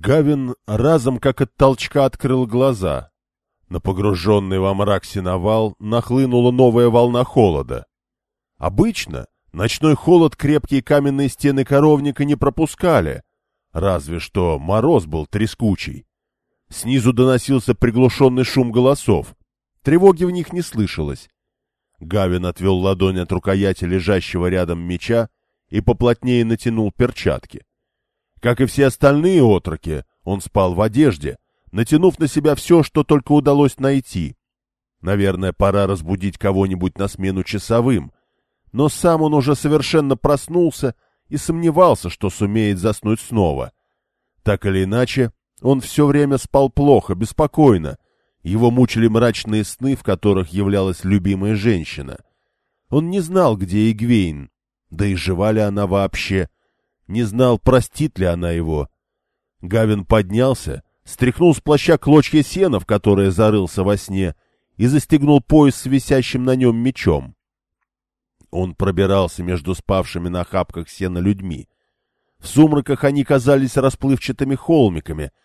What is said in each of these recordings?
Гавин разом как от толчка открыл глаза. На погруженный во мрак сеновал нахлынула новая волна холода. Обычно ночной холод крепкие каменные стены коровника не пропускали, разве что мороз был трескучий. Снизу доносился приглушенный шум голосов. Тревоги в них не слышалось. Гавин отвел ладонь от рукояти лежащего рядом меча и поплотнее натянул перчатки. Как и все остальные отроки, он спал в одежде, натянув на себя все, что только удалось найти. Наверное, пора разбудить кого-нибудь на смену часовым. Но сам он уже совершенно проснулся и сомневался, что сумеет заснуть снова. Так или иначе, он все время спал плохо, беспокойно. Его мучили мрачные сны, в которых являлась любимая женщина. Он не знал, где Игвейн, да и жива ли она вообще. Не знал, простит ли она его. Гавин поднялся, стряхнул с плаща клочья сена, в которое зарылся во сне, и застегнул пояс с висящим на нем мечом. Он пробирался между спавшими на хапках сена людьми. В сумраках они казались расплывчатыми холмиками —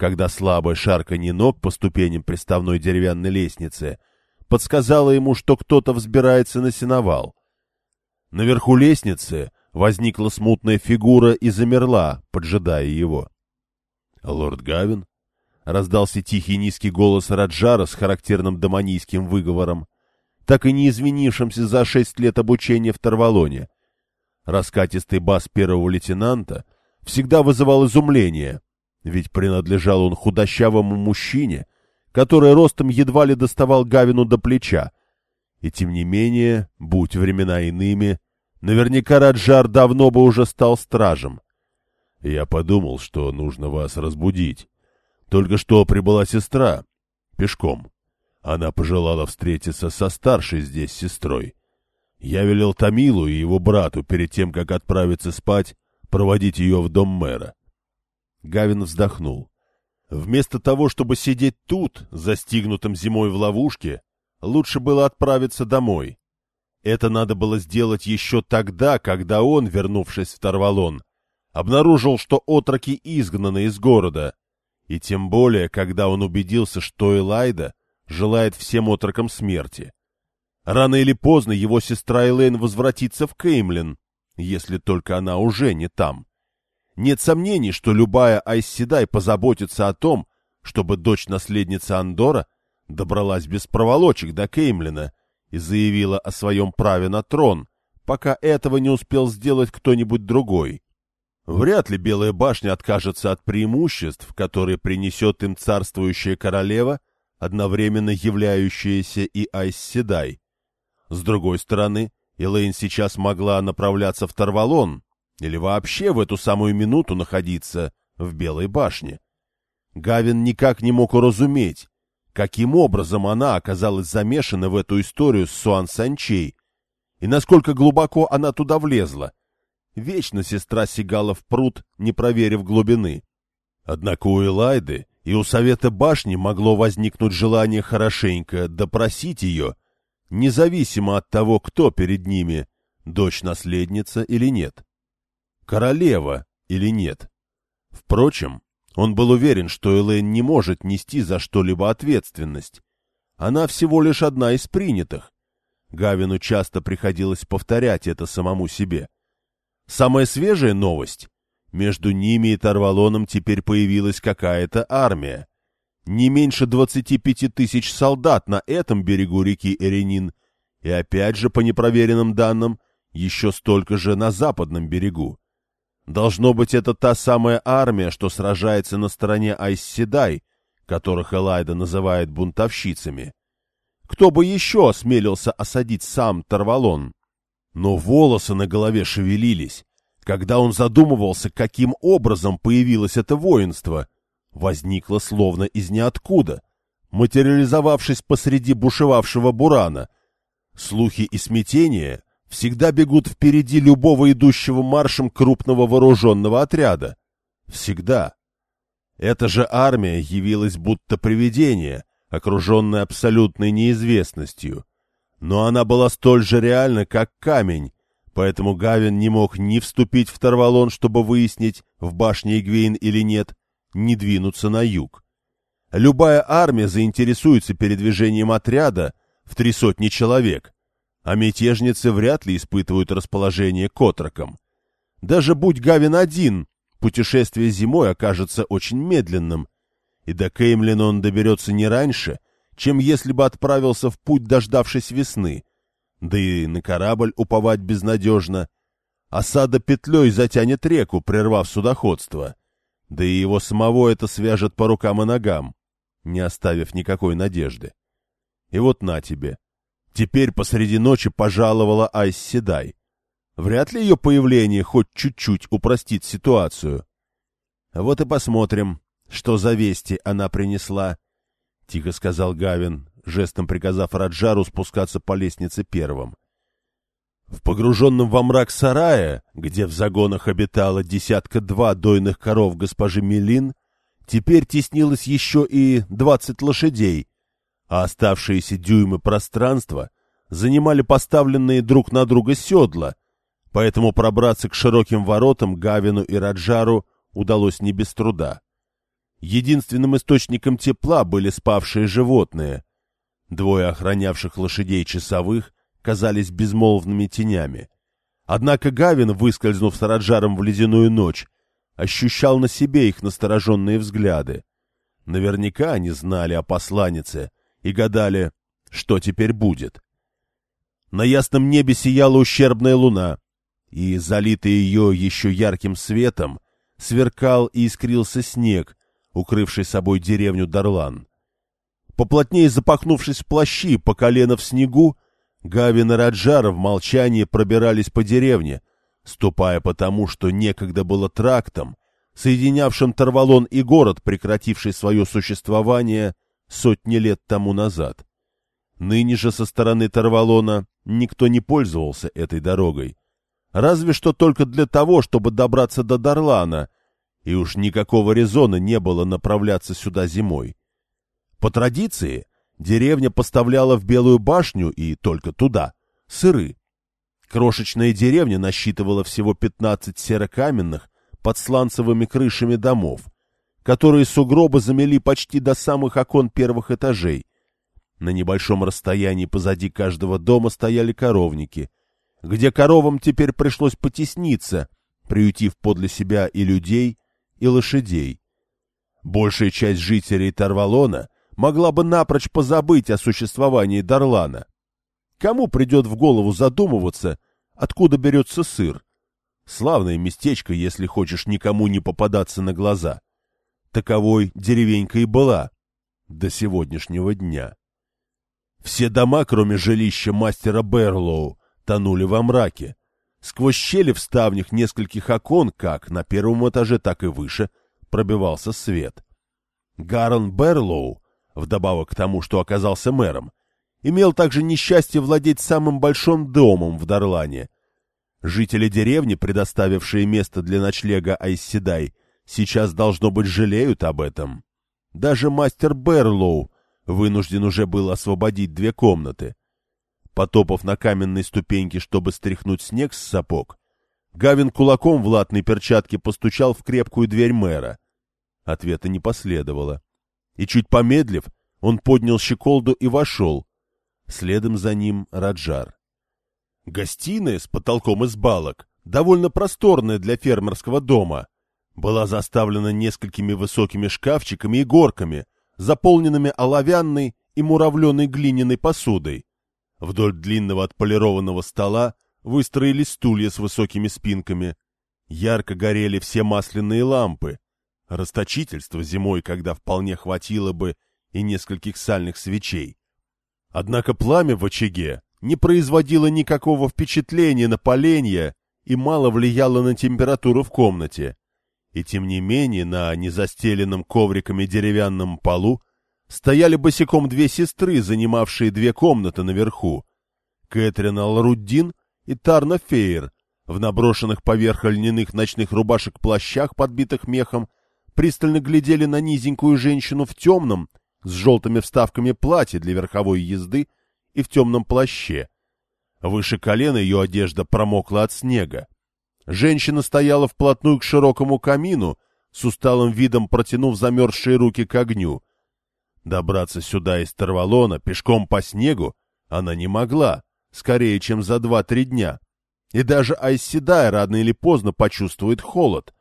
когда слабое шарканье ног по ступеням приставной деревянной лестницы подсказало ему, что кто-то взбирается на сеновал. Наверху лестницы возникла смутная фигура и замерла, поджидая его. «Лорд Гавин?» — раздался тихий низкий голос Раджара с характерным доманийским выговором, так и не извинившимся за шесть лет обучения в Тарвалоне. Раскатистый бас первого лейтенанта всегда вызывал изумление — ведь принадлежал он худощавому мужчине, который ростом едва ли доставал Гавину до плеча. И тем не менее, будь времена иными, наверняка Раджар давно бы уже стал стражем. Я подумал, что нужно вас разбудить. Только что прибыла сестра, пешком. Она пожелала встретиться со старшей здесь сестрой. Я велел Тамилу и его брату перед тем, как отправиться спать, проводить ее в дом мэра. Гавин вздохнул. Вместо того, чтобы сидеть тут, застигнутым зимой в ловушке, лучше было отправиться домой. Это надо было сделать еще тогда, когда он, вернувшись в Тарвалон, обнаружил, что отроки изгнаны из города, и тем более, когда он убедился, что Элайда желает всем отрокам смерти. Рано или поздно его сестра Элейн возвратится в Кеймлин, если только она уже не там. Нет сомнений, что любая Айсседай позаботится о том, чтобы дочь-наследница Андора добралась без проволочек до Кеймлина и заявила о своем праве на трон, пока этого не успел сделать кто-нибудь другой. Вряд ли Белая башня откажется от преимуществ, которые принесет им царствующая королева, одновременно являющаяся и Айсседай. С другой стороны, Элейн сейчас могла направляться в Тарвалон, или вообще в эту самую минуту находиться в Белой башне. Гавин никак не мог уразуметь, каким образом она оказалась замешана в эту историю с Суан Санчей, и насколько глубоко она туда влезла. Вечно сестра сигала в пруд, не проверив глубины. Однако у Элайды и у Совета Башни могло возникнуть желание хорошенько допросить ее, независимо от того, кто перед ними, дочь-наследница или нет королева или нет. Впрочем, он был уверен, что Элэйн не может нести за что-либо ответственность. Она всего лишь одна из принятых. Гавину часто приходилось повторять это самому себе. Самая свежая новость — между ними и Тарвалоном теперь появилась какая-то армия. Не меньше двадцати пяти тысяч солдат на этом берегу реки Эренин, и опять же, по непроверенным данным, еще столько же на западном берегу. Должно быть, это та самая армия, что сражается на стороне Айсседай, которых Элайда называет бунтовщицами. Кто бы еще осмелился осадить сам Тарвалон? Но волосы на голове шевелились, когда он задумывался, каким образом появилось это воинство. Возникло словно из ниоткуда, материализовавшись посреди бушевавшего бурана. Слухи и смятения всегда бегут впереди любого идущего маршем крупного вооруженного отряда. Всегда. Эта же армия явилась будто привидение, окруженное абсолютной неизвестностью. Но она была столь же реальна, как камень, поэтому Гавин не мог ни вступить в Тарвалон, чтобы выяснить, в башне Игвейн или нет, не двинуться на юг. Любая армия заинтересуется передвижением отряда в три сотни человек, а мятежницы вряд ли испытывают расположение к отрокам. Даже будь Гавин один, путешествие зимой окажется очень медленным, и до Кеймлина он доберется не раньше, чем если бы отправился в путь, дождавшись весны. Да и на корабль уповать безнадежно. Осада петлей затянет реку, прервав судоходство. Да и его самого это свяжет по рукам и ногам, не оставив никакой надежды. И вот на тебе. Теперь посреди ночи пожаловала Айс Седай. Вряд ли ее появление хоть чуть-чуть упростит ситуацию. Вот и посмотрим, что за вести она принесла, — тихо сказал Гавин, жестом приказав Раджару спускаться по лестнице первым. В погруженном во мрак сарае, где в загонах обитала десятка-два дойных коров госпожи Милин, теперь теснилось еще и двадцать лошадей, а оставшиеся дюймы пространства занимали поставленные друг на друга седла, поэтому пробраться к широким воротам Гавину и Раджару удалось не без труда. Единственным источником тепла были спавшие животные. Двое охранявших лошадей часовых казались безмолвными тенями. Однако Гавин, выскользнув с Раджаром в ледяную ночь, ощущал на себе их настороженные взгляды. Наверняка они знали о посланнице и гадали, что теперь будет. На ясном небе сияла ущербная луна, и, залитый ее еще ярким светом, сверкал и искрился снег, укрывший собой деревню Дарлан. Поплотнее запахнувшись в плащи по колено в снегу, Гавин и Раджар в молчании пробирались по деревне, ступая по тому, что некогда было трактом, соединявшим Тарвалон и город, прекративший свое существование сотни лет тому назад. Ныне же со стороны Тарвалона никто не пользовался этой дорогой, разве что только для того, чтобы добраться до Дарлана, и уж никакого резона не было направляться сюда зимой. По традиции, деревня поставляла в Белую башню и только туда сыры. Крошечная деревня насчитывала всего 15 серокаменных под сланцевыми крышами домов, которые сугробы замели почти до самых окон первых этажей. На небольшом расстоянии позади каждого дома стояли коровники — где коровам теперь пришлось потесниться, приютив подле себя и людей, и лошадей. Большая часть жителей Тарвалона могла бы напрочь позабыть о существовании Дарлана. Кому придет в голову задумываться, откуда берется сыр? Славное местечко, если хочешь никому не попадаться на глаза. Таковой деревенька и была до сегодняшнего дня. Все дома, кроме жилища мастера Берлоу, тонули во мраке. Сквозь щели в ставнях нескольких окон, как на первом этаже, так и выше, пробивался свет. Гарон Берлоу, вдобавок к тому, что оказался мэром, имел также несчастье владеть самым большим домом в Дарлане. Жители деревни, предоставившие место для ночлега Айсседай, сейчас, должно быть, жалеют об этом. Даже мастер Берлоу вынужден уже был освободить две комнаты. Потопав на каменной ступеньке, чтобы стряхнуть снег с сапог, Гавин кулаком в латной перчатке постучал в крепкую дверь мэра. Ответа не последовало. И чуть помедлив, он поднял щеколду и вошел. Следом за ним Раджар. Гостиная с потолком из балок, довольно просторная для фермерского дома, была заставлена несколькими высокими шкафчиками и горками, заполненными оловянной и муравленой глиняной посудой. Вдоль длинного отполированного стола выстроились стулья с высокими спинками. Ярко горели все масляные лампы. Расточительство зимой, когда вполне хватило бы и нескольких сальных свечей. Однако пламя в очаге не производило никакого впечатления на поленья и мало влияло на температуру в комнате. И тем не менее на незастеленном ковриками деревянном полу стояли босиком две сестры, занимавшие две комнаты наверху. Кэтрин Алруддин и Тарна Фейер в наброшенных поверх льняных ночных рубашек плащах, подбитых мехом, пристально глядели на низенькую женщину в темном, с желтыми вставками платье для верховой езды и в темном плаще. Выше колена ее одежда промокла от снега. Женщина стояла вплотную к широкому камину, с усталым видом протянув замерзшие руки к огню. Добраться сюда из Тарвалона пешком по снегу она не могла, скорее, чем за два-три дня. И даже Айседай рано или поздно почувствует холод.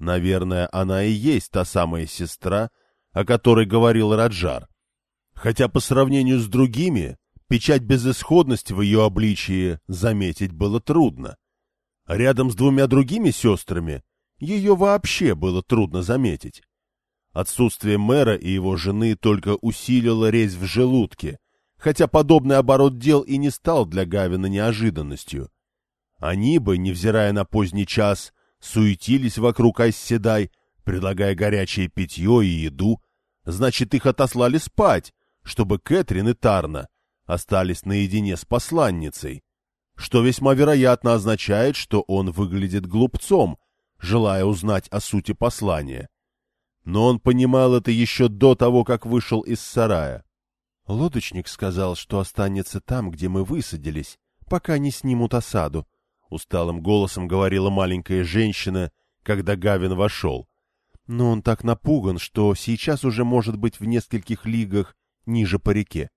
Наверное, она и есть та самая сестра, о которой говорил Раджар. Хотя по сравнению с другими, печать безысходности в ее обличии заметить было трудно. Рядом с двумя другими сестрами ее вообще было трудно заметить. Отсутствие мэра и его жены только усилило резь в желудке, хотя подобный оборот дел и не стал для Гавина неожиданностью. Они бы, невзирая на поздний час, суетились вокруг Айсседай, предлагая горячее питье и еду, значит, их отослали спать, чтобы Кэтрин и Тарна остались наедине с посланницей, что весьма вероятно означает, что он выглядит глупцом, желая узнать о сути послания. Но он понимал это еще до того, как вышел из сарая. Лодочник сказал, что останется там, где мы высадились, пока не снимут осаду, — усталым голосом говорила маленькая женщина, когда Гавин вошел. Но он так напуган, что сейчас уже может быть в нескольких лигах ниже по реке.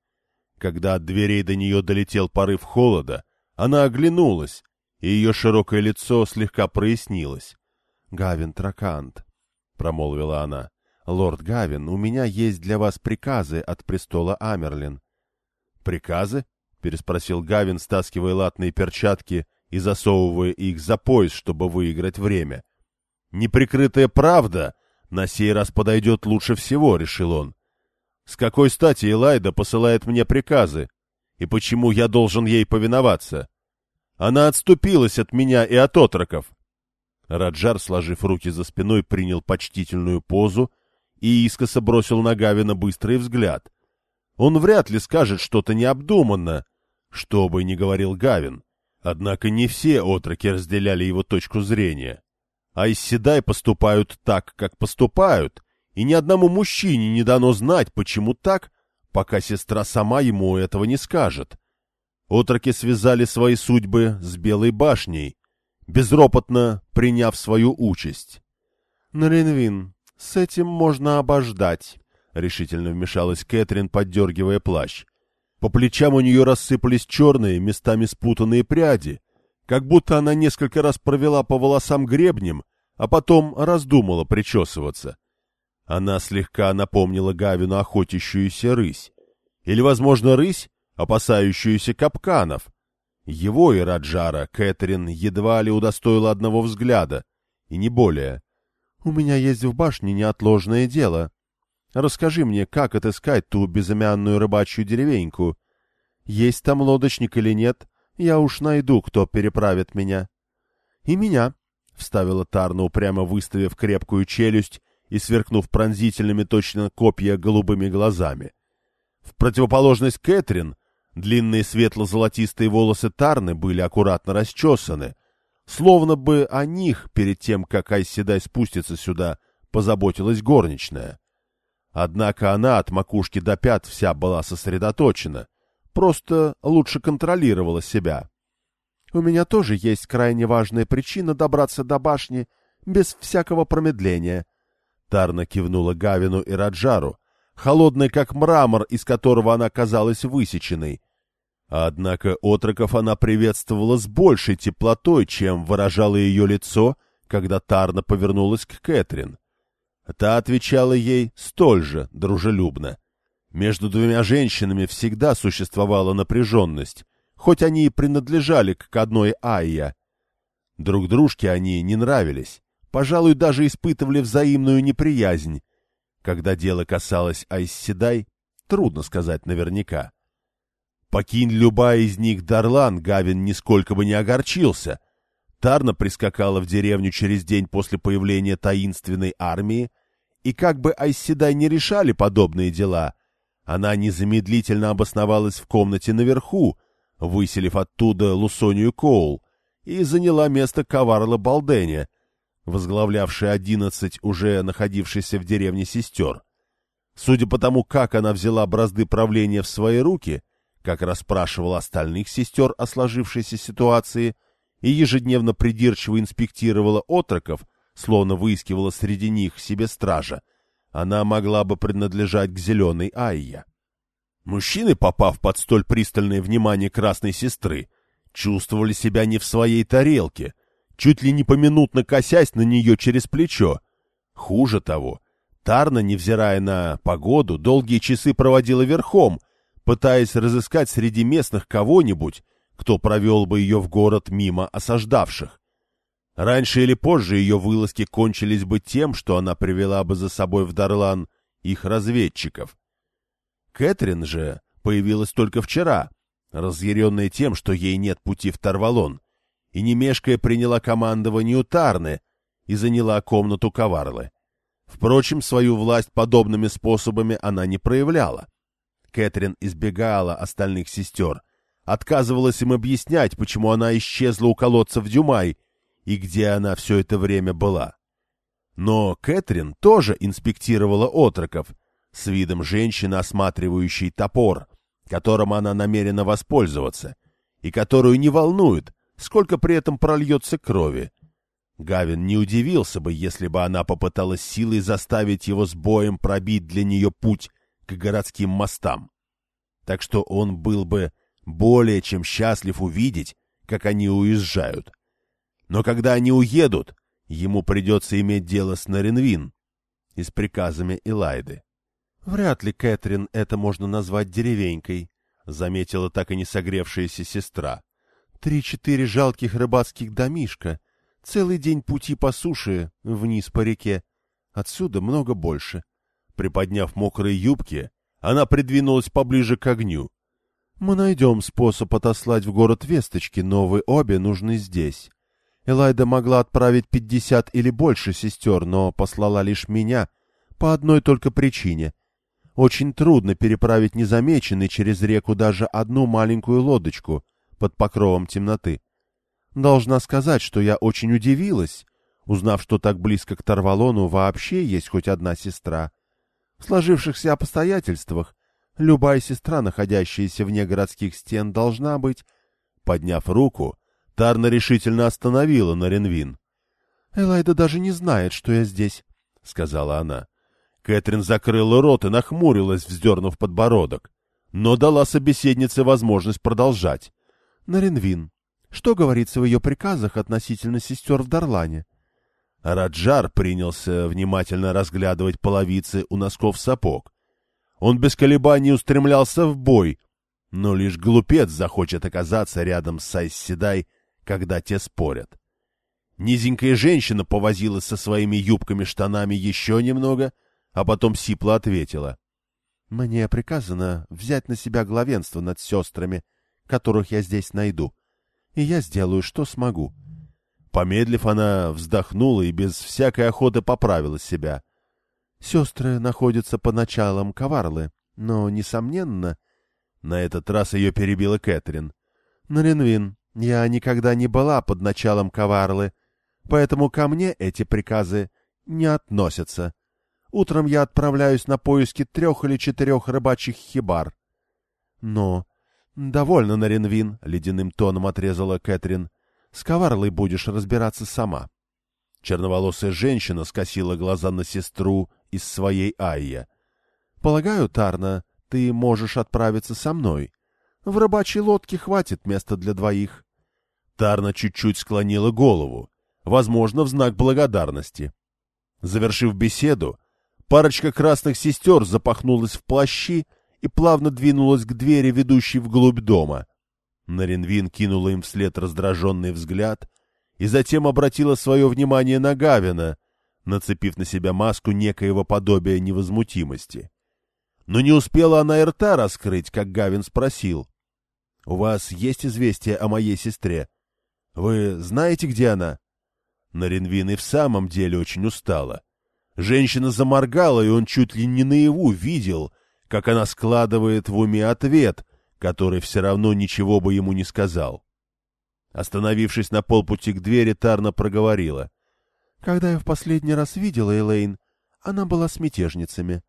Когда от дверей до нее долетел порыв холода, она оглянулась, и ее широкое лицо слегка прояснилось. — Гавин Тракант, — промолвила она, — лорд Гавин, у меня есть для вас приказы от престола Амерлин. — Приказы? — переспросил Гавин, стаскивая латные перчатки и засовывая их за пояс, чтобы выиграть время. — Неприкрытая правда на сей раз подойдет лучше всего, — решил он. С какой стати Элайда посылает мне приказы? И почему я должен ей повиноваться? Она отступилась от меня и от отроков. Раджар, сложив руки за спиной, принял почтительную позу и искоса бросил на Гавина быстрый взгляд. Он вряд ли скажет что-то необдуманно, что бы ни говорил Гавин. Однако не все отроки разделяли его точку зрения. А из Седай поступают так, как поступают, и ни одному мужчине не дано знать, почему так, пока сестра сама ему этого не скажет. Отроки связали свои судьбы с Белой башней, безропотно приняв свою участь. — Наринвин, с этим можно обождать, — решительно вмешалась Кэтрин, поддергивая плащ. По плечам у нее рассыпались черные, местами спутанные пряди, как будто она несколько раз провела по волосам гребнем, а потом раздумала причесываться. — она слегка напомнила Гавину охотящуюся рысь. Или, возможно, рысь, опасающуюся капканов. Его и Раджара Кэтрин едва ли удостоила одного взгляда, и не более. — У меня есть в башне неотложное дело. Расскажи мне, как отыскать ту безымянную рыбачью деревеньку. Есть там лодочник или нет, я уж найду, кто переправит меня. — И меня, — вставила Тарна, упрямо выставив крепкую челюсть и сверкнув пронзительными точно копья голубыми глазами. В противоположность Кэтрин, длинные светло-золотистые волосы Тарны были аккуратно расчесаны, словно бы о них, перед тем, как Айседай спустится сюда, позаботилась горничная. Однако она от макушки до пят вся была сосредоточена, просто лучше контролировала себя. «У меня тоже есть крайне важная причина добраться до башни без всякого промедления», Тарна кивнула Гавину и Раджару, холодной как мрамор, из которого она казалась высеченной. Однако отроков она приветствовала с большей теплотой, чем выражало ее лицо, когда Тарна повернулась к Кэтрин. Та отвечала ей столь же дружелюбно. Между двумя женщинами всегда существовала напряженность, хоть они и принадлежали к одной Айя. Друг дружке они не нравились пожалуй, даже испытывали взаимную неприязнь. Когда дело касалось Айсседай, трудно сказать наверняка. Покинь любая из них Дарлан, Гавин нисколько бы не огорчился. Тарна прискакала в деревню через день после появления таинственной армии, и как бы Айсседай не решали подобные дела, она незамедлительно обосновалась в комнате наверху, выселив оттуда Лусонию Коул, и заняла место Каварла Балденя, возглавлявший одиннадцать уже находившихся в деревне сестер. Судя по тому, как она взяла бразды правления в свои руки, как расспрашивала остальных сестер о сложившейся ситуации и ежедневно придирчиво инспектировала отроков, словно выискивала среди них себе стража, она могла бы принадлежать к зеленой Айя. Мужчины, попав под столь пристальное внимание красной сестры, чувствовали себя не в своей тарелке, чуть ли не поминутно косясь на нее через плечо. Хуже того, Тарна, невзирая на погоду, долгие часы проводила верхом, пытаясь разыскать среди местных кого-нибудь, кто провел бы ее в город мимо осаждавших. Раньше или позже ее вылазки кончились бы тем, что она привела бы за собой в Дарлан их разведчиков. Кэтрин же появилась только вчера, разъяренная тем, что ей нет пути в Тарвалон, и не мешкая приняла командование у Тарны и заняла комнату Коварлы. Впрочем, свою власть подобными способами она не проявляла. Кэтрин избегала остальных сестер, отказывалась им объяснять, почему она исчезла у колодца в Дюмай и где она все это время была. Но Кэтрин тоже инспектировала отроков — с видом женщины, осматривающей топор, которым она намерена воспользоваться, и которую не волнует, сколько при этом прольется крови. Гавин не удивился бы, если бы она попыталась силой заставить его с боем пробить для нее путь к городским мостам. Так что он был бы более чем счастлив увидеть, как они уезжают. Но когда они уедут, ему придется иметь дело с Наренвин и с приказами Элайды. «Вряд ли, Кэтрин, это можно назвать деревенькой», — заметила так и не согревшаяся сестра. «Три-четыре жалких рыбацких домишка, целый день пути по суше, вниз по реке. Отсюда много больше». Приподняв мокрые юбки, она придвинулась поближе к огню. «Мы найдем способ отослать в город весточки, но вы обе нужны здесь. Элайда могла отправить пятьдесят или больше сестер, но послала лишь меня по одной только причине — очень трудно переправить незамеченный через реку даже одну маленькую лодочку под покровом темноты. Должна сказать, что я очень удивилась, узнав, что так близко к Тарвалону вообще есть хоть одна сестра. В сложившихся обстоятельствах любая сестра, находящаяся вне городских стен, должна быть... Подняв руку, Тарна решительно остановила Наренвин. — Элайда даже не знает, что я здесь, — сказала она. Кэтрин закрыла рот и нахмурилась, вздернув подбородок, но дала собеседнице возможность продолжать. — Наренвин, что говорится в ее приказах относительно сестер в Дарлане? Раджар принялся внимательно разглядывать половицы у носков сапог. Он без колебаний устремлялся в бой, но лишь глупец захочет оказаться рядом с Сайсседай, когда те спорят. Низенькая женщина повозилась со своими юбками-штанами еще немного — а потом сипло ответила. — Мне приказано взять на себя главенство над сестрами, которых я здесь найду, и я сделаю, что смогу. Помедлив, она вздохнула и без всякой охоты поправила себя. Сестры находятся по началам Коварлы, но, несомненно... На этот раз ее перебила Кэтрин. — Наринвин, я никогда не была под началом Коварлы, поэтому ко мне эти приказы не относятся. Утром я отправляюсь на поиски трех или четырех рыбачьих хибар. — Но... — Довольно, Наренвин, — ледяным тоном отрезала Кэтрин. — С коварлой будешь разбираться сама. Черноволосая женщина скосила глаза на сестру из своей Айя. — Полагаю, Тарна, ты можешь отправиться со мной. В рыбачьей лодке хватит места для двоих. Тарна чуть-чуть склонила голову, возможно, в знак благодарности. Завершив беседу, Парочка красных сестер запахнулась в плащи и плавно двинулась к двери, ведущей вглубь дома. Наренвин кинула им вслед раздраженный взгляд и затем обратила свое внимание на Гавина, нацепив на себя маску некоего подобия невозмутимости. Но не успела она и рта раскрыть, как Гавин спросил. — У вас есть известие о моей сестре? Вы знаете, где она? Наренвин и в самом деле очень устала. Женщина заморгала, и он чуть ли не наяву видел, как она складывает в уме ответ, который все равно ничего бы ему не сказал. Остановившись на полпути к двери, Тарна проговорила. — Когда я в последний раз видела Элейн, она была с мятежницами.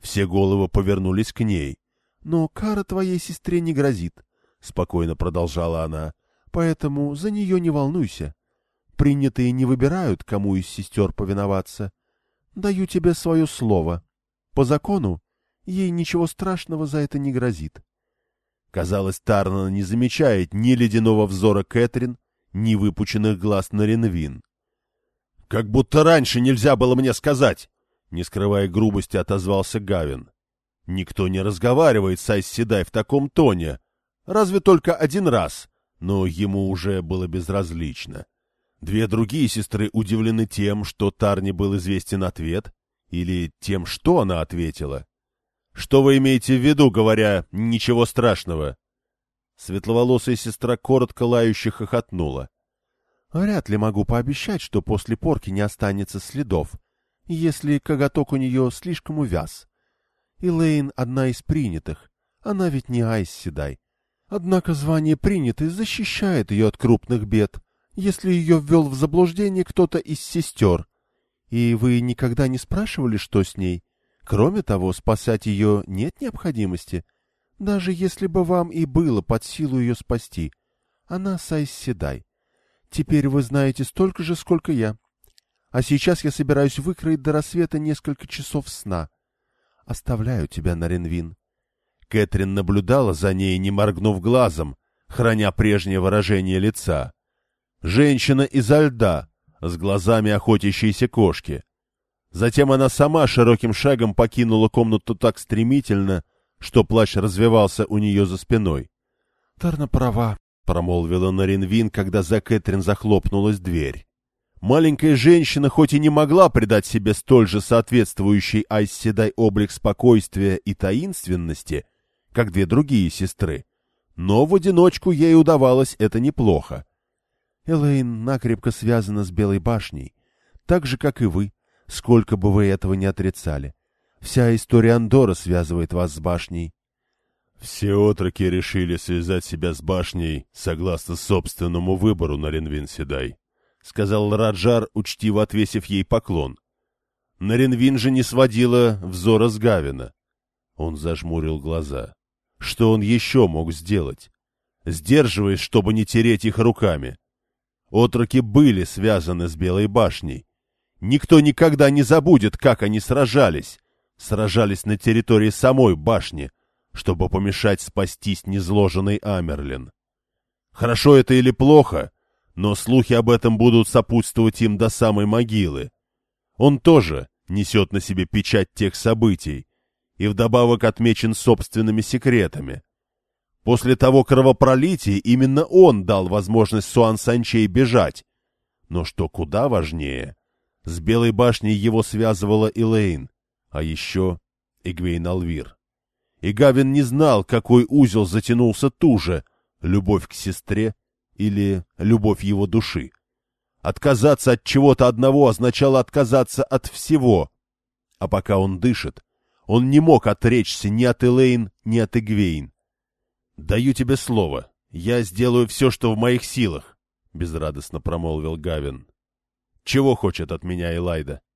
Все головы повернулись к ней. — Но кара твоей сестре не грозит, — спокойно продолжала она, — поэтому за нее не волнуйся. Принятые не выбирают, кому из сестер повиноваться. Даю тебе свое слово. По закону ей ничего страшного за это не грозит. Казалось, Тарна не замечает ни ледяного взора Кэтрин, ни выпученных глаз на Ренвин. «Как будто раньше нельзя было мне сказать!» Не скрывая грубости, отозвался Гавин. «Никто не разговаривает с Айсседай в таком тоне. Разве только один раз, но ему уже было безразлично. Две другие сестры удивлены тем, что Тарне был известен ответ, или тем, что она ответила. «Что вы имеете в виду, говоря «ничего страшного»?» Светловолосая сестра коротко лающе хохотнула. «Вряд ли могу пообещать, что после порки не останется следов, если коготок у нее слишком увяз. Элейн одна из принятых, она ведь не Айс Седай. Однако звание принятой защищает ее от крупных бед, если ее ввел в заблуждение кто-то из сестер. И вы никогда не спрашивали, что с ней? Кроме того, спасать ее нет необходимости. Даже если бы вам и было под силу ее спасти. Она Сайсседай. Теперь вы знаете столько же, сколько я. А сейчас я собираюсь выкроить до рассвета несколько часов сна. Оставляю тебя на Ренвин. Кэтрин наблюдала за ней, не моргнув глазом, храня прежнее выражение лица. Женщина изо льда, с глазами охотящейся кошки. Затем она сама широким шагом покинула комнату так стремительно, что плащ развивался у нее за спиной. — Тарна права, — промолвила Наринвин, когда за Кэтрин захлопнулась дверь. Маленькая женщина хоть и не могла придать себе столь же соответствующий Айсседай облик спокойствия и таинственности, как две другие сестры, но в одиночку ей удавалось это неплохо. Элейн накрепко связана с Белой башней, так же, как и вы, сколько бы вы этого не отрицали. Вся история Андора связывает вас с башней. Все отроки решили связать себя с башней согласно собственному выбору на Ренвин Седай, — сказал Раджар, учтиво отвесив ей поклон. Наренвин же не сводила взора с Гавина. Он зажмурил глаза. Что он еще мог сделать? Сдерживаясь, чтобы не тереть их руками. Отроки были связаны с Белой башней. Никто никогда не забудет, как они сражались. Сражались на территории самой башни, чтобы помешать спастись незложенной Амерлин. Хорошо это или плохо, но слухи об этом будут сопутствовать им до самой могилы. Он тоже несет на себе печать тех событий и вдобавок отмечен собственными секретами. После того кровопролития именно он дал возможность Суан Санчей бежать. Но что куда важнее, с Белой башней его связывала Элейн, а еще Игвейн Алвир. И Гавин не знал, какой узел затянулся туже — любовь к сестре или любовь его души. Отказаться от чего-то одного означало отказаться от всего. А пока он дышит, он не мог отречься ни от Элейн, ни от Игвейн. — Даю тебе слово. Я сделаю все, что в моих силах, — безрадостно промолвил Гавин. — Чего хочет от меня Элайда? —